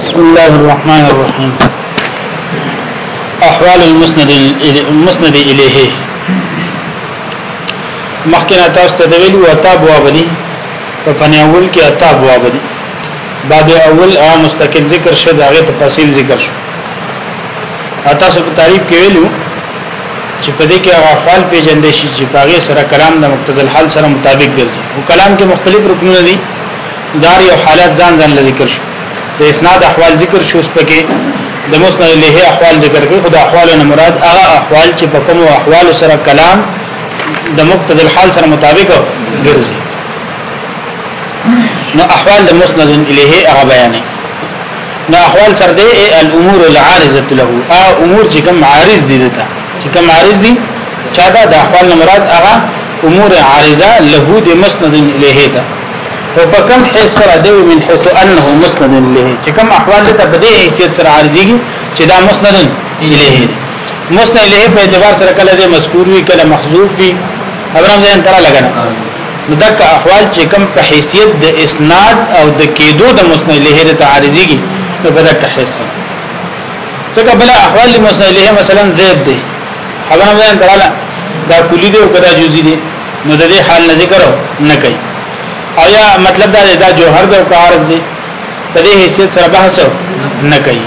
بسم الله الرحمن الرحيم احوال المسند المسند الیه مخکنه تاسو ته ویلو اتا بواب دي په پنه اول کې اتا بواب دي باب اول ا مستقل ذکر شد هغه تفاصیل ذکر شو اتا سو په تعریف کې ویلو چې په دې کې هغه خپل پیجندې شي چې پاغه سره کلام د مقتضل حال سره مطابق ګرځي او کلام کې مختلف رکنونه دي دار یو حالت ځان ځان ذکر شو د اسناد احوال ذکر شو سپکه د مسند له احوال ذکر کوي خدای احوال نه مراد هغه احوال چې په کوم احوال سره کلام د مقتضی الحال سره مطابق ګرځي نو احوال د مسند الیه هغه بیانې نو احوال سره د الامور العارضه له ا امور چې کوم عارض دي دته چې کوم عارض دي چا دا د احوال نه مراد هغه امور عارضه له د مسند الیه ته او په کوم حیث سره دی من حيث انه مسند الیه چې کوم احوال ته په دې حیثیت سره عارضیږي چې دا مسند الیه مسند الیه په اعتبار سره کله دې مذکور وي کله محذوف وي ابرام ځین تر لګنه نو دک احوال چې کوم په حیثیت د اسناد او د کېدو د مسند الیه ته عارضیږي نو په دک حیث څنګه بل احوال مسند الیه مثلا زید دی ابرام ځین تر لګنه دا کلی دی او کدا جزئی دی نو د دې حال نه ذکر نه کوي او یا مطلب دا دا جوهر د کارز دی په دې حیثیت سره بحث نه کوي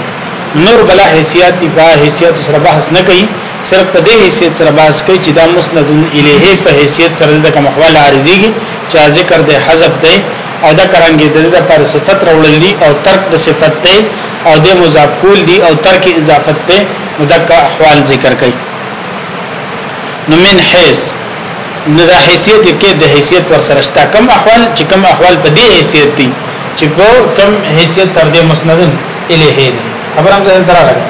نور بلا حیثیت دی په حیثیت سره بحث نه کوي صرف په دې حیثیت سره بحث کوي چې دا مسند الیه په حیثیت سره د کوم خپل عارضیږي چې ذکر د حذف دی او دا کرانګي د دې پر صفت راوړل دي او ترک د صفت ته او د مضاف کول دي او ترک اضافت ته مدک احوال ذکر کوي نو من حیث نو دا حیثیت کې د حیثیت ور سره شته کم احوال چې کم احوال په دې حیثیت دي چې په کم حیثیت سره د مسندن الیه دي خبرم ځان دراغله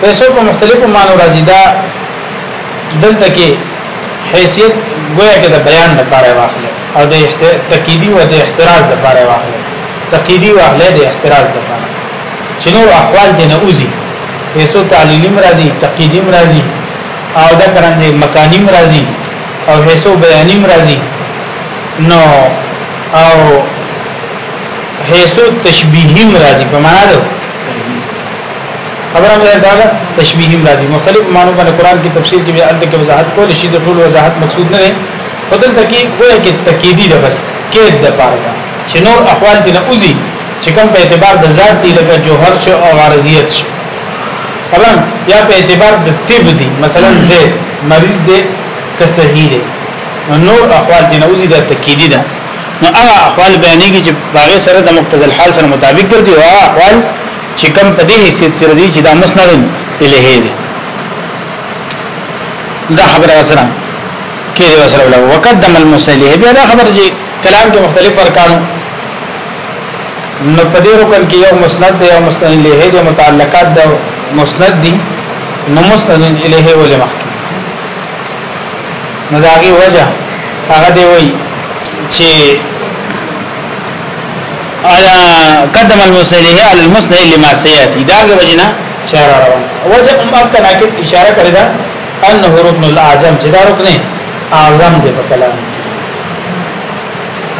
پیسو په مختلفو معنی راځي دا دلته کې حیثیت گویا کې د بیان لپاره واخله او د تکیدی او د احتراز لپاره واخله تکیدی واخله د احتراز لپاره چې نور احوال دې نه اوزي ایسو تعلیلیم راځي تقیدیم راځي او دا کرانګي مکانیم راځي او هیڅو بیانیم راځي نو او هیڅو تشبیهیم راځي په معنا ده خبره مې دا تشبیهیم راځي مختلف معنی باندې قران کې تفسیر کې بیا الته کې وضاحت کول شي د ټول وضاحت مقصود نه دی بدل تکي کوی کې تکیدی ده بس کې د پاره چې نور احوال دې نه اوزي چې کوم په اعتبار د ذات دی لکه جوهر شو او عارضیت شو طبعا یا په اعتبار د طب دی مثلا زید مریض دی که صحیح دی نور احوال چې نوځي د تکیدی ده نو هغه احوال بیانېږي چې باغې سره د مقتضى الحال سره مطابق ګرځي او احوال چې کم په دې حیثیت سره دي چې دا مسند الیه دي دا خبره وسره کې وسره ولا وقدم المسلم بیا دا خبر چې کلام کې مختلف ارکانو نو په دې رکن کې یو مسند دی او مسند الیه د متعلقات د مسند دی نو مسند الیه ولې مخکې نو دا غي وجه هغه دی وای چې ایا قدم المسند الیه علی المسند لما سیاتی دا غي وجنه چار روان وجه هم اپ کنا کې اشاره کړی دا انه رکن الاعظم چې دا رکن اعظم دی په کلام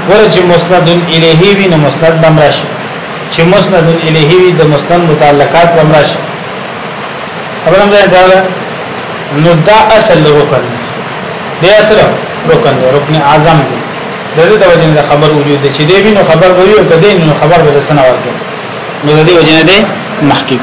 ګوره چې مسند الیه وی نو مسند بمرش چې مسند الیه وی د مسند متعلقات بمرش خبرم ځای دا نو دا اصل رکن دی اصل رکن دی رکن اعظم دی د دې د وجنه خبر وجود دی چې دی وینو خبر ویو کدی نو خبر به سنور کې نو د دې وجنه دی محقق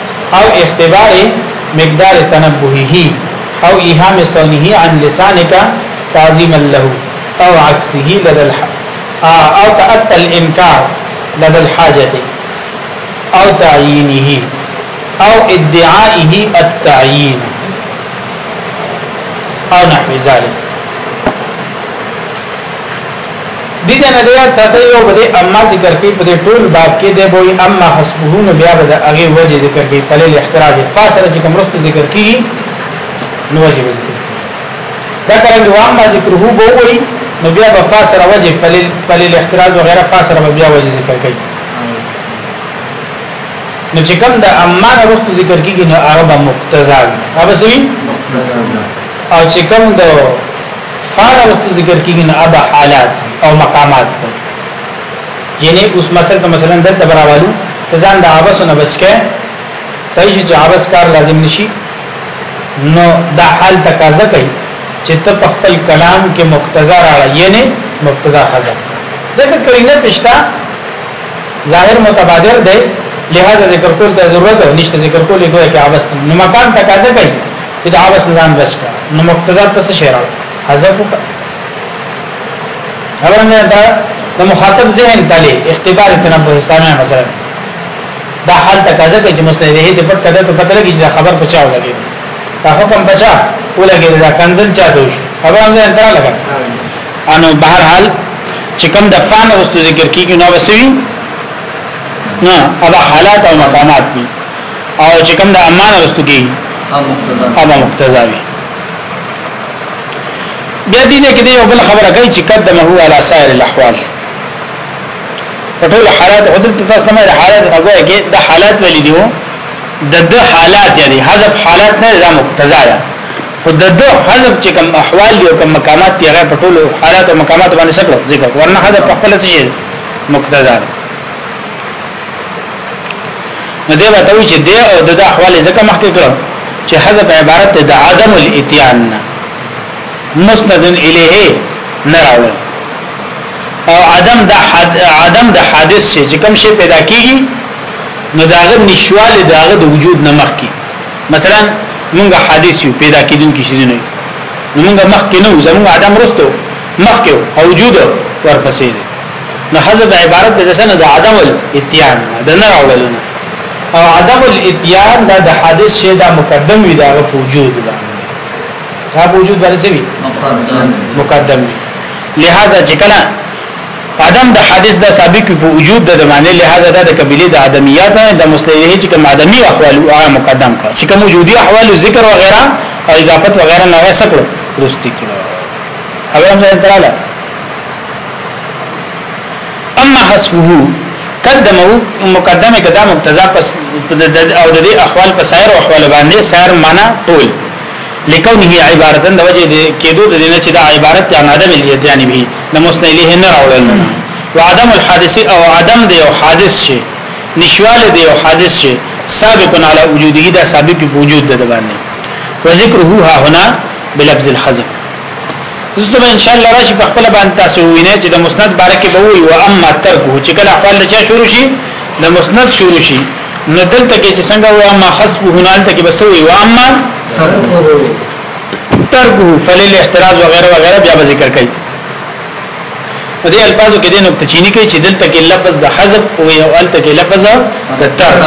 او اختبار مقدار تنبهه او ايهام صونه عن لسانك تعظيما له او عكسه لدى الحق آه، او تأتى الانكار لدى الحاجه او تعيينه او ادعائه التعيين او نحو ذلك دي جن دې ساته یو بده اما ذکر کوي په دې ټول باب کې دی وای اما حسبه نو بیا به هغه وجه ذکر کوي په لیل احتراج فاصله چې کوم رسته ذکر کی نو وجه ذکر دا کله نو اما ذکر هو به وای نو بیا به فاصله وجه په لیل په لیل احتراج وغیرہ فاصله به بیا وجه ذکر کوي نو چې کوم د اما رسته ذکر کیږي نو هغه مقتضا هغه سوي او چې کوم د فعل اوس ذکر کیږي نه اب حالات او مقامات دی یعنی اوس مثلا ته مثلا دلته براوالو ځان د عبس نه بچکه صحیح چې عبس کار لازم نشي نو دا حال تقاضا کوي چې ته په خپل کلام کې مقتضا راړی یعنی مقتضا حذف ذکر کرینه پښتا ظاهر متبادر دی لہذا ذکر کول ته ضرورت نشته ذکر کول یې کوي کې عبس نو مکان تقاضا کوي چې دا بس نظام بچ کا نو مقتضا تاسو شعر حذف وکړه خبرنه دا د مخاطب ذهن تلې اختبار تنبه سامع مثلا دا حال تقاضا کوي چې مستندې دې پټ کړه ته پته لګي چې دا خبر بچاو لګي دا حکم بچا ولګي دا کنزل چاته وشو خبره نه انتره لګا انو بهر حال چې کوم د فان اوستو ذکر کیږي نو وسوي نه هغه حالات او مقامات دي او چې کوم د امان رستو کې هغه مقتضا وي بیا دې کې یو بل خبره کوي چې قدمه هو علی سائر الاحوال په ټول حالات حضرت تاسو سمه حالات هغه کې د حالات ولې دیو د د حالات یعنی حذف حالات نه د مقتضا ده خو د د حذف چې کوم احوال یو کوم مقامات دی هغه په ټول حالات او مقامات باندې څه ذکر ورنه حذف په خپل څه مقتضا ده نو دی به ته چې دی او د احوال ځکه مخکې کړو چې حذف عبارت د عدم الاتيان مسند الیه نه راوړ او عدم د حد عدم د حادث شي چې کوم شی پیدا کیږي نو داغه نشوال داغه د وجود نه مخکې مثلا موږ حادث یو پیدا کیدونکي شي نه موږ مخکې نو زموږ عدم رستو مخکې او وجود ورپسې دی نو حذف عبارت د سنه د عدم الاتيان د نه راوړل او عدم الاتيان دا د حادث شی دا مقدم وي دا په وجود باندې دا په وجود باندې څه وي مقدم مقدم لہذا چې کله عدم د حادث دا سابق په وجود د معنی لہذا دا د قبيله د عدميات د مستلزمه چې کوم عدمي احوال او مقدم کړ چې کوم وجودي احوال ذکر و غیره او اضافت و غیره نه غیسه کړو رستی کړو او هم ځان تراله اما حسبه قدمه مقدمه کدا مقتضا پس او د دې احوال په سایر او احوال باندې سایر معنا ټول لکونه عبارت د وجه د کېدو د نه چې دا عبارت عن عدم الیتیان به د مسند الیه نه راوړل و عدم الحادث او عدم د یو حادث شي نشوال د یو حادث شي سابق علی وجوده دا سابق وجود د باندې وذکره ها هنا بلفظ الحذف زه به ان شاء الله راشي په خپل باندې تاسو وینئ چې د مسند بارکه به وي او اما ترکو چې کله خپل چا شروع شي د مسند شروع شي نو دلته کې چې څنګه و اما حسب هنال ته کې بس وي او اما ترکو فلل احتراز وغيرها وغيرها بیا به ذکر کوي په دې الفاظو کې د نقطه چینی کوي چې دلته کې لفظ د حذف او یو الته کې لفظ د ترک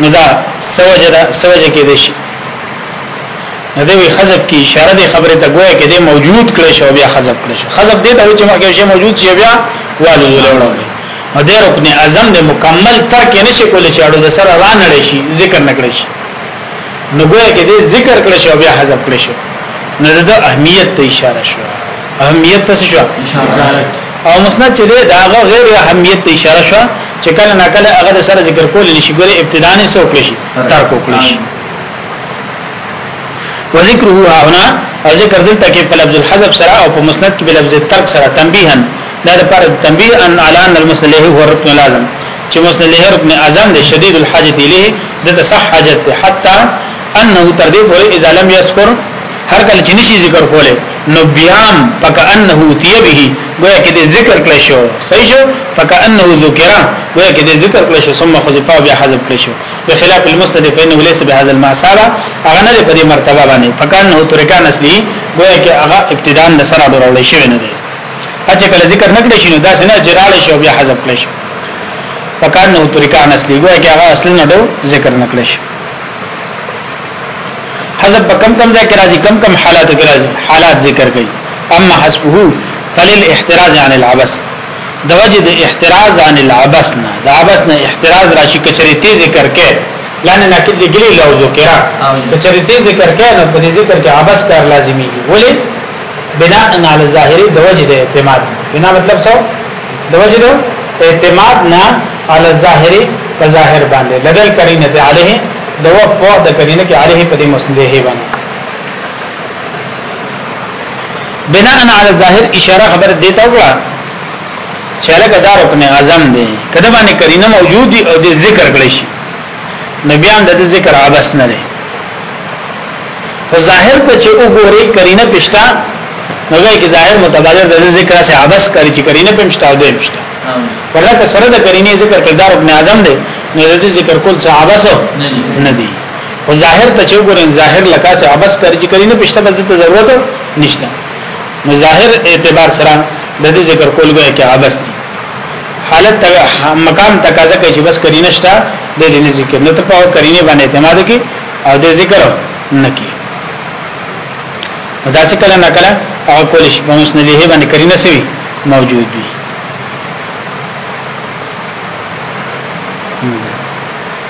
نو دا سوجه دا سوجه کې دي نه دی وی خذف کی اشاره دی خبره ته گویا کې دی موجود کړي شو بیا خذف کړي شو خذف دی ته چې مخکې شی موجود شي بیا والو ولوړو نو د رکن اعظم د مکمل ترک نشي کولای چې اړو د سره را نړي شي ذکر نکړي شي نو ګویا کې دې ذکر کړي شو بیا حذف کړي شو نو د اهمیت ته اشاره شو اهمیت ته شو او مسند چې دا غیر اهمیت ته اشاره شو چې کله ناکله هغه سره ذکر کول نشي ګوره ابتدانه سو کړی شي ترک کړی شي وذکره هنا او ذکر دلته کې په لفظ الحذف سره او په مسند کې په لفظ الترک سره تنبیها دا لپاره تنبیه ان اعلان المسند له هو رکن لازم چې مسند له رکن اعظم دی شدید الحاجت الیه د صح حاجت ته حتا انه تر دې پورې اذا لم يذكر هر کله چې نشي ذکر کوله نو بیان پک انه تی به گویا کې دې ذکر کړی شو صحیح شو پک انه ذکر گویا کې دې ذکر کړی شو ثم خذفا بیا حذف کړی شو بخلاف المسند فإنه ليس بهذا المعصابه هغه نه په دې مرتبه باندې فکان نو ترکان اصلي گویا کې هغه ابتداء د سره ډول شي نه دی چې کله ذکر نکړي شي نو دا څنګه جرال شي او بیا حذف کړي شي فکان نو ترکان اصلي گویا کې هغه اصلي نه ذکر نکړي شي حذف په کم کم ځای کې راځي کم کم حالات کې راځي حالات ذکر کړي اما حذفه فلل احتراز عن العبث د وجه د احتراز عن العبس نه د عبس نه احتراز راشي کچري تیز ذکر کې لانه ناکل دي ګلی لو ذکر کچري تیز ذکر کې نو په دې ذکر کې عبس کار لازمي ولی بنا ان علی ظاهری د وجه د اعتماد بنا مطلب څه د وجه د اعتماد نه علی ظاهری په ظاهر باندې لدل کرینه ته علیه د وقف او د کرینه کې علیه په دې مسنده باندې بناء علی ظاهر اشاره خبر دیتا وکړه چې لکه دا رکن اعظم دی کله باندې کرینه موجود دی او د ذکر کړی شي نو بیا د ذکر عبس نه دی خو ظاهر ته چې وګوري کرینه پښتا نو ګای کې ظاهر متبادر د ذکر سره عبس کوي چې کرینه پښتا او دی پښتا ورته سره د کرینه ذکر کردار ابن اعظم دی نو د ذکر کول څه عبس نه دی خو ظاهر ته چې وګورئ ظاهر لکه څه عبس کاری چې کلی نه پښته بس د ضرورت نشته نو ظاهر اعتبار سره د دې ذکر کول غواړي کې عبس دي حالت تا مقام تقاضا کوي چې بس کری نشته د دې نه ذکر نو ته په کرینه باندې اعتماد کی او د ذکر نه کی دا څه کله نه کله او کول شي په مسندلیه باندې کرینه سوي موجود دي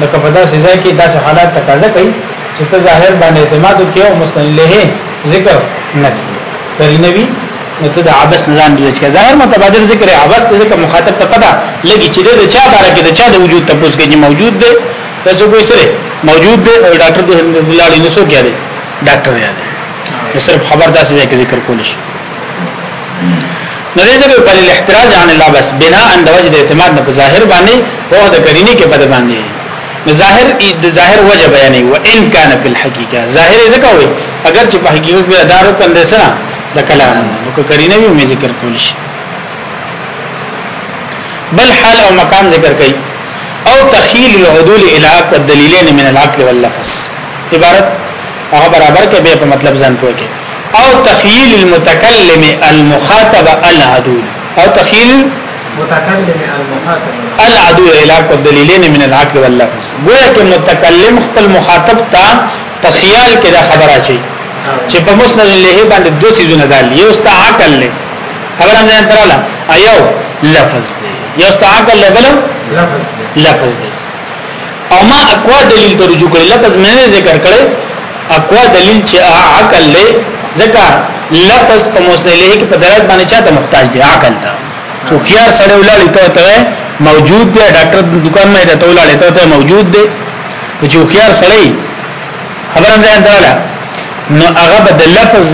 نو کپه دا سزا کې داسې حالات تقاضا کوي چې ته ظاهر باندې اعتماد وکې او مستند له ذکر نه کرینه وی نو ته د عبس نزان بلج کې ظاهر متبادر ذکر عبس ته ذکر مخاطب ته پدا لګي چې د چا باره کې د چا د وجود تپوس کې موجود دی تاسو کوی سره موجود دی او ډاکټر د لاړې نسو کې دی ډاکټر یاد صرف خبر داسې ذکر کول شي نو دې ځکه په الاحتراز عن الله بس بنا ان د وجه د اعتماد نه په ظاهر باندې په د کرینی کې بد باندې ظاهر د ظاهر وجه بیانې و ان کان فی الحقیقه ظاهر ځکه وي اگر چې په حقیقت کې ادارو کندې سره د کلام نو که کرینه وي مې ذکر کول شي بل حال او مقام ذکر کړي او تخیل العدول الى اقوى الدلیلین من العقل واللفظ عبارت هغه برابر کې به په مطلب ځان پوهه او تخیل المتکلم المخاطب العدو او تخیل متکلم المخاطب العدو علاق الدلیلین من العقل واللفظ گویا که متکلم خپل مخاطب تا په خیال کې دا خبره چي چې په مسند له باندې دوه سيزونه دال یو است عقل له خبره نه تراله ایو لفظ دی یو است عقل له بل لفظ دی او ما اقوا دلیل ته رجوع کړي لفظ مې نه ذکر کړي اقوا دلیل چې عقل له ځکه لفظ په مسند له کې په دلالت باندې چاته محتاج دی عقل ته خو خيار سره ولاړی ته ته موجود دی ډاکټر دکان مې ته ولاړی ته ته موجود دی چې خيار سره خبره ځان دراله نو هغه د لفظ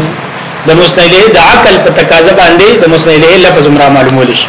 د مسند له د عقل په تقاضا باندې د مسند له لفظ مرا معلومول شي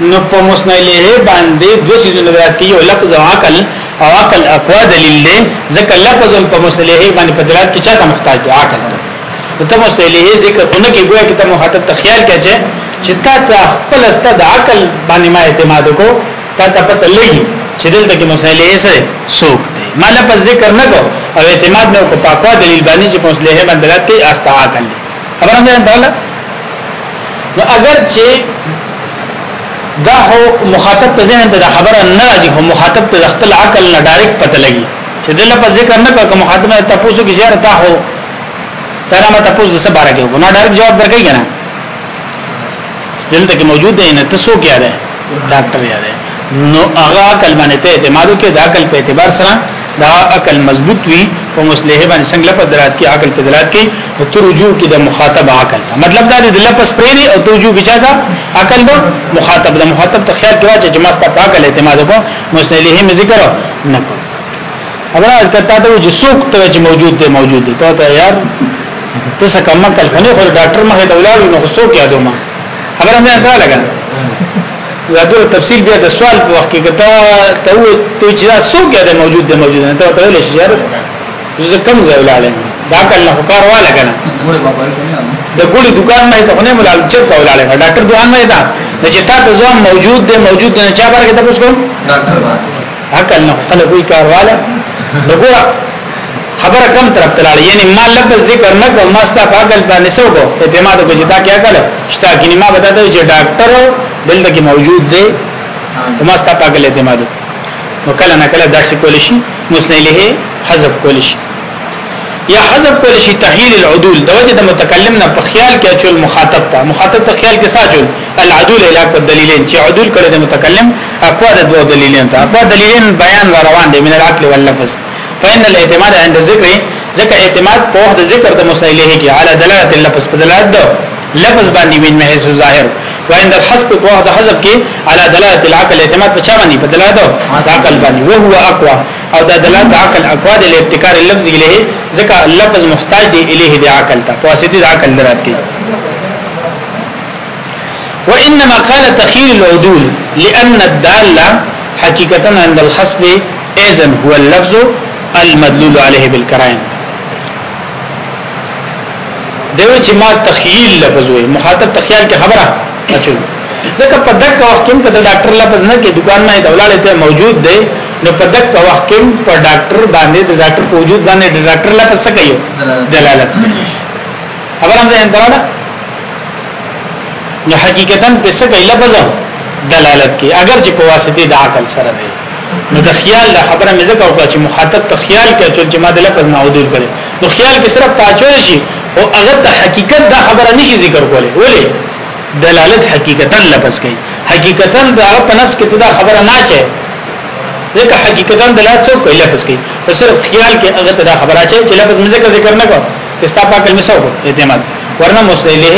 نو په مسند الیه باندې دو سيزونه راکې یو لفظ او عقل او عقل اقوا دلیل دی ځکه لفظ په مسند الیه باندې په دلالت کې چاته محتاج دی عقل ته ته مسند الیه ذکر اون کې ګویا کې ته مخاطب ته خیال کړي چې تا ته خپل ستد عقل باندې ما اعتماد کو تا ته پته لګي چې دلته کې مسند الیه سره سوق دی ما لفظ ذکر نه کو او اعتماد نه کو په اقوا دلیل باندې چې مسند الیه باندې دلالت کې استعاقل دی خبره مې درله نو اگر چې دا هو مخاطب ته ذهن ته خبره نه راځي هو مخاطب ته خپل عقل نه ډایرکټ پته لګي چې د لپاره ذکر نه کوم مخاطب ته تاسو کې زیارت تا هو تر ما تاسو د سبا راګو نه ډایرکټ جواب درکې کنه دلته کې موجود دی نه تاسو کې یاره ډاکټر یاره نو هغه عقل باندې ته اعتماد وکړه دا عقل په اعتبار سره دا عقل مضبوط وي په مصلحه باندې څنګه لپس درات کې عقل په درات کې او تر رجوع کې د مخاطب عقل ته مطلب دا دی د لپس پرې دی او تر رجوع کې چا دا عقل دا مخاطب د مخاطب ته خیال کړه چې ما ستاسو په عقل اعتماد وکړ مصلحه مې ذکر نه کړ اگر از کته ته چې څوک ته چې موجود دی موجود دی ته یار ته څه کم کل خو نه خو ډاکټر مخه دولار نو څوک یادو ما خبره نه لګا دا ټول تفصیل بیا د سوال په وخت کې کته ته و ته چې دا څوک دی موجود دی موجود نه ته ته ویل شي یار زه کم ځای ولاړم دا کله نه کار واله کنه د ګولې دکان نه ته نه ملال چې ته ولاړم ډاکټر دوه نه دا نه چې تا ته ځوان موجود دی موجود نه چا بار کې تاسو کوم ډاکټر عقل نه خلک وی کار واله وګوره خبره کم طرف ته لاړه یعنی ما لفظ ذکر نه کوم ما ستا کاغل باندې سو کو اعتماد کو جتا کیا کړ شتا کینی ما بتا ته چې ډاکټر دلته کې موجود دی او ما ستا کاغل اعتماد نو کله نه کله داسې کول شي مسنیله حذف کول شي یا حذف کول شي تحلیل العدول د وجه د متکلم نه په خیال کې اچول مخاطب ته مخاطب ته خیال کې ساجول العدول اله په دلیلین چې عدول کړي د متکلم اقوا د دوه دلیلین ته اقوا دلیلین بیان روان دي من العقل واللفظ فإن الاعتماد عند ذکر ځکه اعتماد په وخت ذکر د مسائله کې على دلالت اللفظ په دلالت دو لفظ باندې من محیث ظاهر وعند الحسب په وخت حسب کې على دلالت العقل اعتماد په چا باندې په دلالت عقل باندې او هو اقوا او دا دلالت عقل اقوا د ابتکار اللفظ الیه ځکه لفظ محتاج دی الیه د عقل ته واسطه د عقل درات کې وانما قال تخيل العدول لان الدال حقيقتا عند الخصب اذا هو اللفظ المدلول عليه بالكرائم دیو چې ما تخیل لفظ وي مخاطب تخیل کې خبره اچو ځکه په دک وخت کې د ډاکټر لفظ نه کې دکان نه دولاله ته موجود دی نو په دک وخت کې په ډاکټر باندې د ډاکټر په وجود باندې د ډاکټر لفظ څه کوي دلالت خبره هم ځان دراله نو حقیقتا په څه کې لفظ دلالت کوي اگر چې په واسطه د عقل سره دی نو د خیال د خبره مې زکه وکړه چې مخاطب ته خیال کې چې ما د لفظ نه عدول کړي نو خیال کې صرف تعجل شي او هغه د حقیقت د خبره نشي ذکر کولی ولی دلالت حقیقتا لفظ کوي حقیقتا د هغه په نفس کې دا خبره نه چي ځکه حقیقتا دلالت څو کوي لفظ کوي په صرف خیال کې هغه ته دا خبره چي چې لفظ مې ذکر نه کوي استا په عقل مسو اعتماد ورنه مستله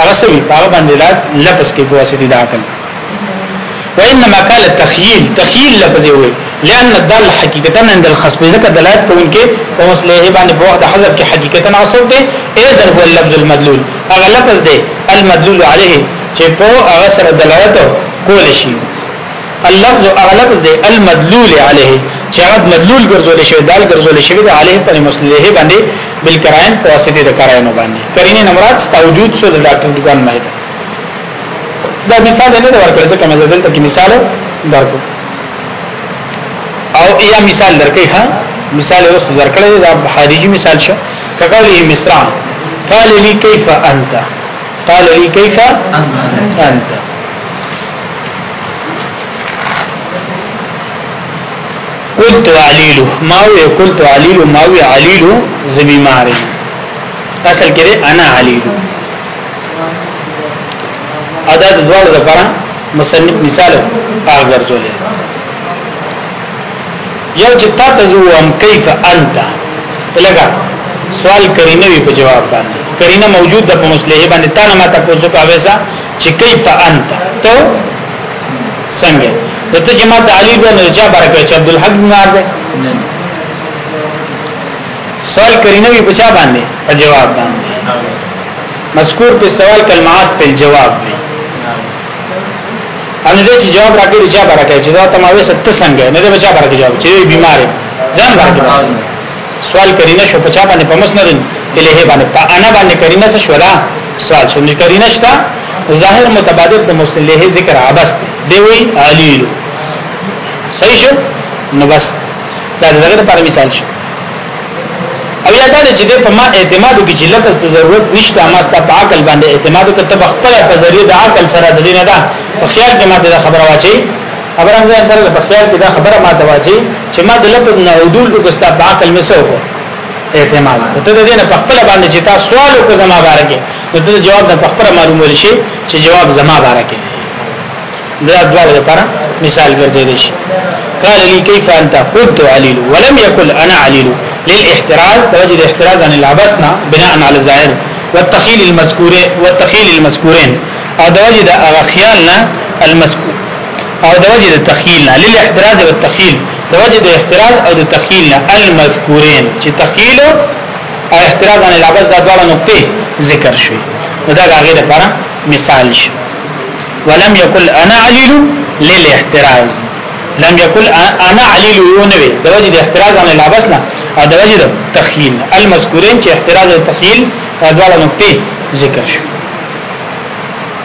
هغه سوي هغه باندې لا لفظ کې په واسطه د عقل وانما قال تخيل تخيل لفظ وي لان دل حقیقتا عند الخصم ذکر دلالت کوونکې په مستله باندې په وخت حذف کې حقیقتا غصب دي اذن هو اللفظ المدلول هغه لفظ دی المدلول عليه چې په هغه سره دلالت کول شي اللفظ اغلفظ دی المدلول علیه چې هغه مدلول ګرځول شي دال ګرځول شي د علیه پر مسلحه باندې بالکراین په واسطه د کراینو باندې کرینه نمرات ستا وجود سو د ډاکټر دکان مې دا مثال نه ورکړ ځکه مې دلته کې مثال درکو او یا مثال درکې ها مثال اوس درکړې دا خارجي مثال شو کقوله مصرع قال لي كيف انت قال لي كيف انت قلت علیل ما وی قلت علیل ما وی علیل زبی ماری اصل کې انا علیل ادا د دوه لپاره مصنف مثال هغه ګرځول یو چې تا تزو ام کیف انت لګا سوال کرینه وی په جواب باندې کرینه موجود د په مصلحه باندې تا نه ما تاسو کو اوسه چې کیف انت تو څنګه نو ته چې ما تعالی به نه چا برکه چې عبد الحق بیمار دی سوال کرینه وی بچا باندې په جواب باندې مذکور په سوال کلمات په جواب دی ان دې چې جواب راکړي چا برکه چې دا تماوي ست څنګه نه دې بچا برکه جواب چې بیمار ځان برکه سوال کرینه شو پچا باندې په مسند الیه باندې په انا باندې کرینه څه شو دا سوال شو چې کرینه شته ظاهر متبادل د مسند الیه ذکر عبس دی وی علی صحیح شو نو بس دا دغه لپاره مثال شو او یاد لرئ چې په ما اعتماد وکړي چې لفظ ته ضرورت نشته ما ست په عقل باندې اعتماد وکړ ته خپل په ذریعہ د عقل سره د دینه ده په خیال کې ما د خبره واچي خبره مې اندر په خیال کې دا خبره ما ته واجی چې ما د لفظ نه عدول وکستا په عقل مې سو اعتماد ته د دې نه په خپل باندې چې تاسو سوال وکړ زما باره کې نو ته جواب نه په خپل معلوم ول شي چې جواب زما باره کې دا دواړه لپاره مثال ګرځیدل شي قال لي كيف انت قلت عليل ولم يقل انا عليل للاحتراز توجد احتراز عن العبسنا بناء على الظاهر والتخيل المذكور والتخيل المذكورين او دوجد اغه خيالنا المذكور او د وجه د تخیل نه للاحتراز او التخیل د وجه د احتراز او د تخیل نه المذکورین چې تخیل او احتراز عن العباس دا ډول نقطې ذکر شوي دا هغه لپاره مثال شي ولم یکل انا علیل للاحتراز لم یکل انا علیل ونوی د وجه د احتراز عن العباس نه او د وجه د تخیل المذکورین چې احتراز او تخیل دا ډول نقطې ذکر شوي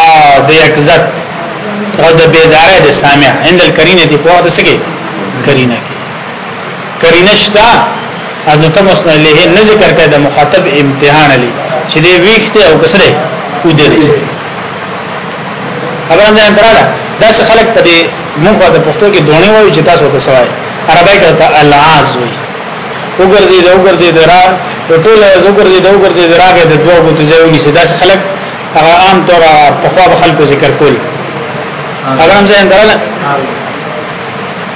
او د یکزت او د بیداره د سامع عند الکرینه دی په وخت سګي کرینه کې کرینه شتا اذن ته مسند له نه ذکر کړه د مخاطب امتحان علی چې دی ویخته او کسره ودري خبره نه دراله دا څه خلک په دې موږ د پښتو کې دونه وایي چې تاسو ته سوای عربی کې ته العاز وي وګرځي دا وګرځي درا ټول وګرځي دا وګرځي دراګه د دوه غوتو ځایونی سي داس خلک هغه عام طور په خوا به خلکو ذکر کول هغه هم ځین درل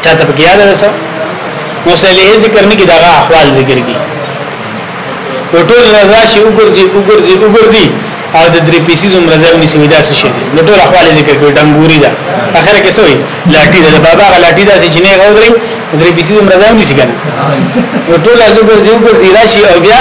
چاته پکې یاد رسو نو سلیه ذکر نه کی دا احوال ذکر کی نو ټول رضا شي وګرځي وګرځي وګرځي او د درې پیسې زم رضا ونی سویدا څه شي نو ټول احوال ذکر کوي ډنګوري دا اخر کې سوې لاټي دا بابا لاټي دا چې نه غوړي درې پیسې زم رضا ونی سګنه نو ټول ازو ګرځي وګرځي راشي او بیا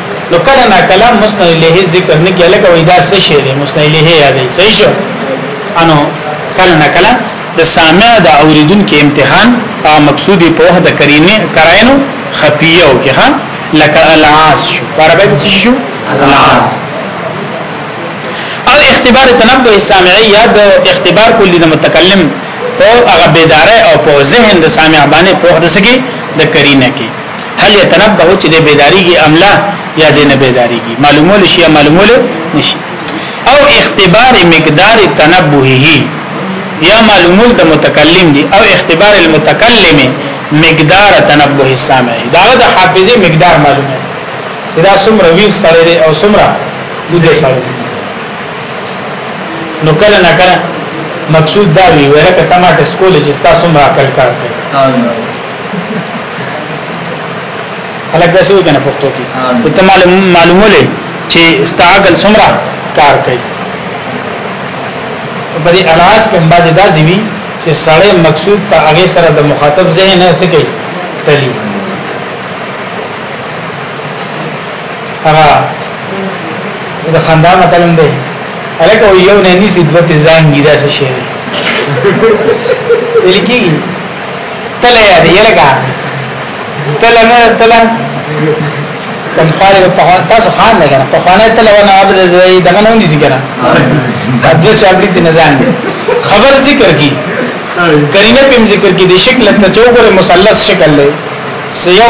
نو کله نا کله مسند الیه ذکر نه کیله کوي دا څه شی دی مسند الیه یادې صحیح شو انو کله نا کله د سامع د اوریدونکو امتحان او مقصودی په وحده کرینه کراینو خفیه او کې ها لکه العاص شو عربی څه شو العاص او اختبار تنبه سامعی یا د اختبار کلی د متکلم په هغه بیداره او په ذهن د سامع باندې په وحده سکی د کرینه کې هل يتنبه چې د بیداریږي املا یا د نه بیداریږي معلومول شي یا معلومول نشي او اختبار مقدار تنبهه یا معلومول د متکلم دي او اختبار المتکلم مقدار تنبه السامع دا د حافظه مقدار معلومه چې دا څومره ویښ سره دی او څومره بده سره دی نو کله نه کله مقصود دا وی ورکه تماټه سکول چې تاسو مرا کل کار کوي هلک داسې وي کنه پښتو کې ته معلومه لې چې استعقل څومره کار کوي په دې اړاس کې بعضې داسې وي چې سړی مقصود په هغه سره د مخاطب ذهن نه سکی تلی هغه د خندا مطلب دی الکه یو نه نسی دوه ځان ګیدا شي لکه تل یا دی لګا تل نه تل کوم خاري په خوان تاسو خان نه کنه په خوانه تل ونه عبد دی دغه نه ونی ذکر قبل چې عبد دې نزان خبر ذکر کی کرینه پم ذکر کی د شکل ته چوغره مثلث شکل لري سيو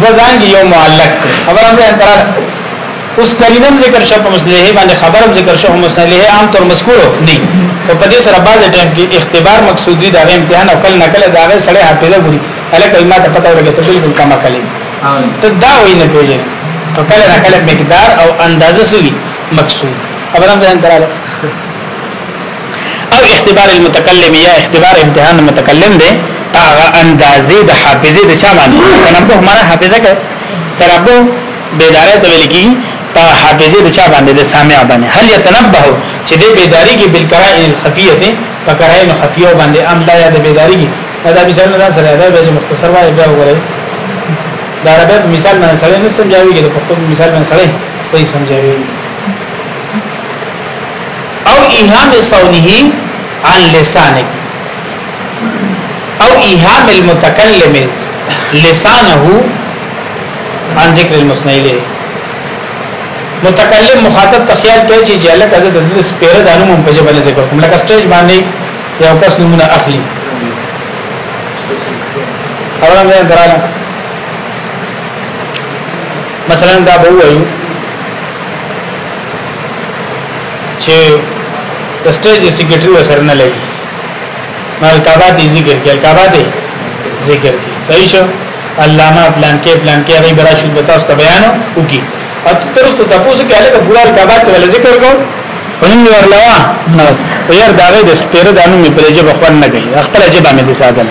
دو ځانګي یو معلق خبر هم ځان تراله اوس قرینم ذکر شو په مصلحه باندې خبرم ذکر شو مصلحه عام طور مذکور نه او په دې سره بعض ټیم کې اختبار مقصود دی دا امتحان او کله نکله دا غي سړی حافظه ګوري الکه ما ته پته ولګي ته بالکل کما کلی ته دا وې نه پیژنې تو کله نکله مقدار او اندازه سوي مقصود خبرم ځان دراله او اختبار المتکلم یا اختبار امتحان المتکلم دی هغه اندازې د حافظې د چا باندې کنه په معنا حافظه کې ترابو بیدارې ته ویل کیږي په حافظه د چا باندې د سامع باندې هل يتنبه چې د بیداری کې بالقراء الخفیه ته په قرائن خفیه باندې ام لا یا د بیداری کې دا مثال نه سره دا به مختصر وای بیا وګورئ دا عربی مثال باندې سره نه سمجاوي کې د پښتو مثال باندې سره صحیح سمجاوي او ایهام صونه عن لسانک او ایهام المتکلم لسانه عن ذکر المثنی له متکلم مخاطب ته خیال کوي چې الک از د دې سپیره د انوم په جبل ذکر کوم لکه سټیج باندې یو کس نمونه اخلي اوله مې دراله مثلا دا به وایو چې د سټیج سیکریټری وسره نه لګي مالکابات ذکر کې الکابات ذکر کې صحیح شو علامه پلان کې پلان کې هغه براشد به تاسو ته بیان وکي او ترسته تاسو کې الګ پورا کابات ول ذکر کو ونن ورلوا نو یار دا غي د سپیر د انو می پرېجه بخون نه کوي خپل جبه مې دي ساتل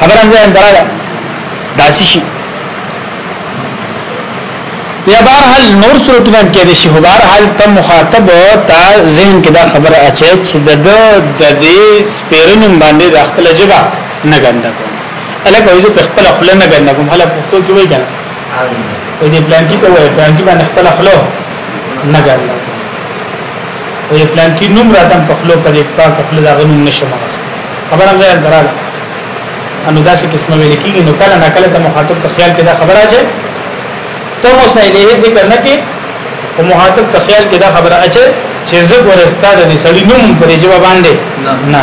خبر هم ځان دراله داسي شي یا بهرحال نور صورتونه کې د شی بهر حال ته مخاطب تا ذهن کې دا خبره اچي چې د د دې سپیرنم باندې د خپل جبه نه ګنده کوي الګ وای زه په خپل خپل نه ګنده کوم هله پښتو کې وای کنه وای دې پلان کې ته وای پلان کې باندې خپل خپل نه ګنده وای پلان کې نوم راتم په خپل په دې پاک خپل دا غنوم نشم راست خبره هم ځای دراله انو داسې قسمه ویل کېږي نو کله نه کله ته مخاطب ته خیال کې دا خبره اچي ته مو سره دې ذکر نه کې او مخاطب ته خیال کې دا خبره اچي چې زه ورستا د سړی نوم پرې جواب باندې نه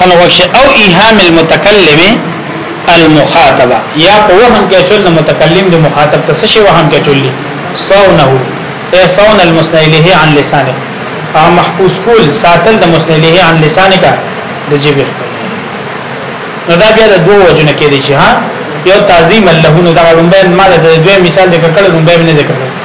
هله وشه او ایهام المتکلم المخاطبه یا په وهم کې چول متکلم د مخاطب ته څه وهم کې چول صونه اي صون المستعله عن لسانه او محفوظ کول ساتل د مستعله عن لسانه کا د جبه نو دا بیا د دوه وجنه کې دي چې ها یو تعظیم له نو دا لومبه مال د دوه مثال ذکر کړل لومبه نه ذکر کړل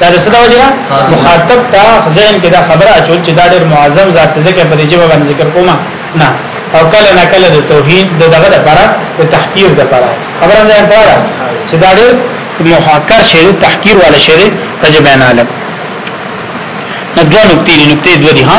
دا د صدا وجه مخاطب ته ذهن کې دا خبره اچول چې دا ډېر معظم ذات ځکه په دې جواب باندې ذکر کومه نه او کله نه کله د توحید د دغه لپاره د تحقیر لپاره خبره نه لپاره چې دا ډېر محاکر شی تحقیر والا شی تجبین عالم نو دوه نکتې نکتې دوه دي ها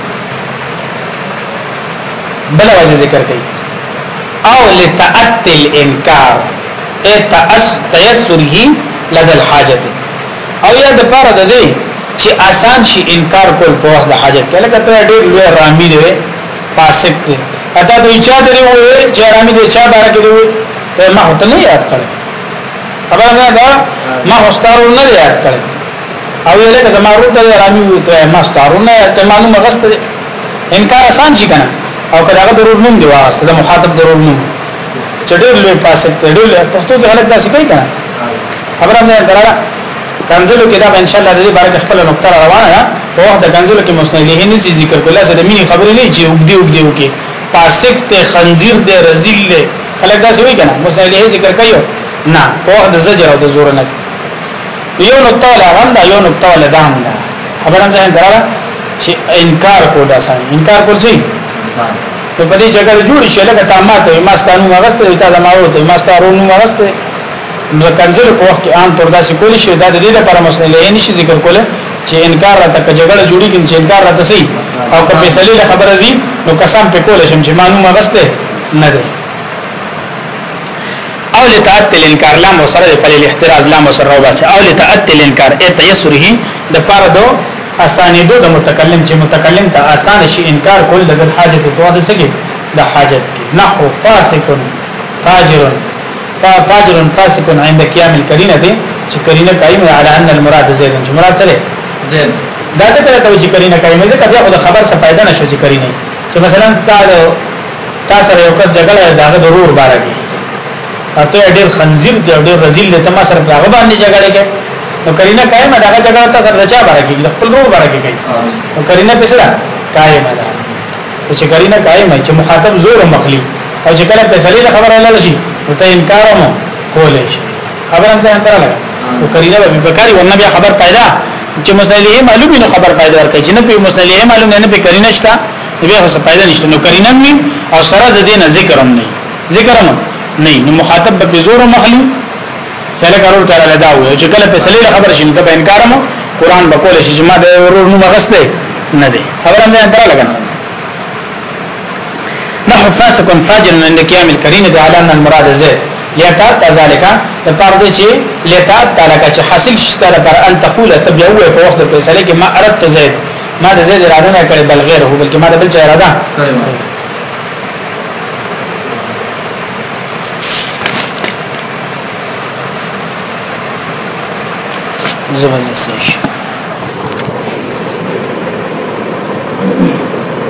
بل وجه ذکر کوي او لتعتل انکار اي تأس تيسره لدى الحاجت او یا د پاره د دې چې آسان شي انکار کول په وخت د حاجت کې لکه ته ډېر لوی رامي دی فاسق دی اته دوی چا درې وې چې رامي دی چا بار کې وې ته ما هوته نه یاد کړ خبره نه دا ما هوستارو نه یاد کړ او یې لکه زما ورور ته رامي وو ته ما ستارونه ته معلومه غسته انکار آسان شي کنه او کله هغه ضرور نوم دی واسه د مخاطب ضرور نوم چې ډېر لوی فاسق دی ډېر لوی پښتو کې غلط داسې کوي کنه خبره نه درا کنزلو کې دا ان شاء الله د دې بارے خپل نقطه روانه ده په وخت د کنزلو کې مسند له نه ذکر کوله زه د مینې خبرې نه چې وګدي وګدي وکي فاسق ته خنزیر دی رزیل دی خلک دا څه وی کنه مسند له ذکر کوي نه په وخت د زجر او د زور نه یو نقطه ولا هم دا یو نقطه ولا دا هم دا خبر هم ځان دراله چې انکار کو دا سان انکار کول سي نو په دې جګړه جوړ شي لکه تا ماته ما ستانو مغسته تا ما وو ته ما ستارو نو مغسته نو کنځل په وخت عام تر داسې کول شي دا د دې لپاره مسله نه نشي ذکر کوله چې انکار راته ک جګړه جوړي کې چې انکار راته سي او که په سلیله خبره زی نو قسم په کول شم چې ما نو مغسته نه ده او لتعت الانکار لام سره د پلیل احتراز لام سره او باسه او لتعت الانکار ای تیسره د پر دو اسانه دو د متکلم چې متکلم ته اسان شي انکار کول د حاجت په وخت سګي د حاجت نحو فاسق فاجر فاجر فاسق عند قيام الكرينه دي چې کرینه قائم على ان المراد زید چې مراد سره زید دا څه کړه چې کرینه قائم ځکه بیا خو د خبر څخه پیدا نشو چې کرینه چې مثلا ستاسو تا سره یو کس جګړه ده داغه ضرور باره کې اته ډېر خنزیر دی ډېر رزیل دی ته ما سره هغه باندې جګړه کې نو کرینه قائمه داغه جګړه تا سره چا باره کې خپل ضرور باره کې کوي نو کرینه په سره قائمه ده چې کرینه قائمه چې مخاطب زور مخلی او چې کله په سړي خبره لاله شي نو ته انکار مو کولې شي خبره هم ځان تر لګا نو کرینه به بکاری ورنه بیا خبر پیدا چې مسلې معلومه نو خبر پیدا ورکړي چې نه په مسلې معلومه نه په کرینه شته بیا څه فائدہ نشته نو کرینه نه او سره د دینه ذکر هم نه ذکر هم نه نو مخاطب به زور مخلی کله کارول کار له دا و چې کله په سلیله خبر شین ته انکار مو قران به کول شي چې ما د ورور نو مغسته نه دی خبره مې انتره لګنه نحو فاسق فاجر من قيام الكريم دي على ان المراد زيد لتا ذالک د پاره دي چې لتا تعالی چې حاصل شته پر ان تقول تبيعوا په وخت په فیصله کې ما اردت زيد ما د زید اراده نه کړې بل غیر هو بلکې ما د بل چا اراده کړې زبر زسیش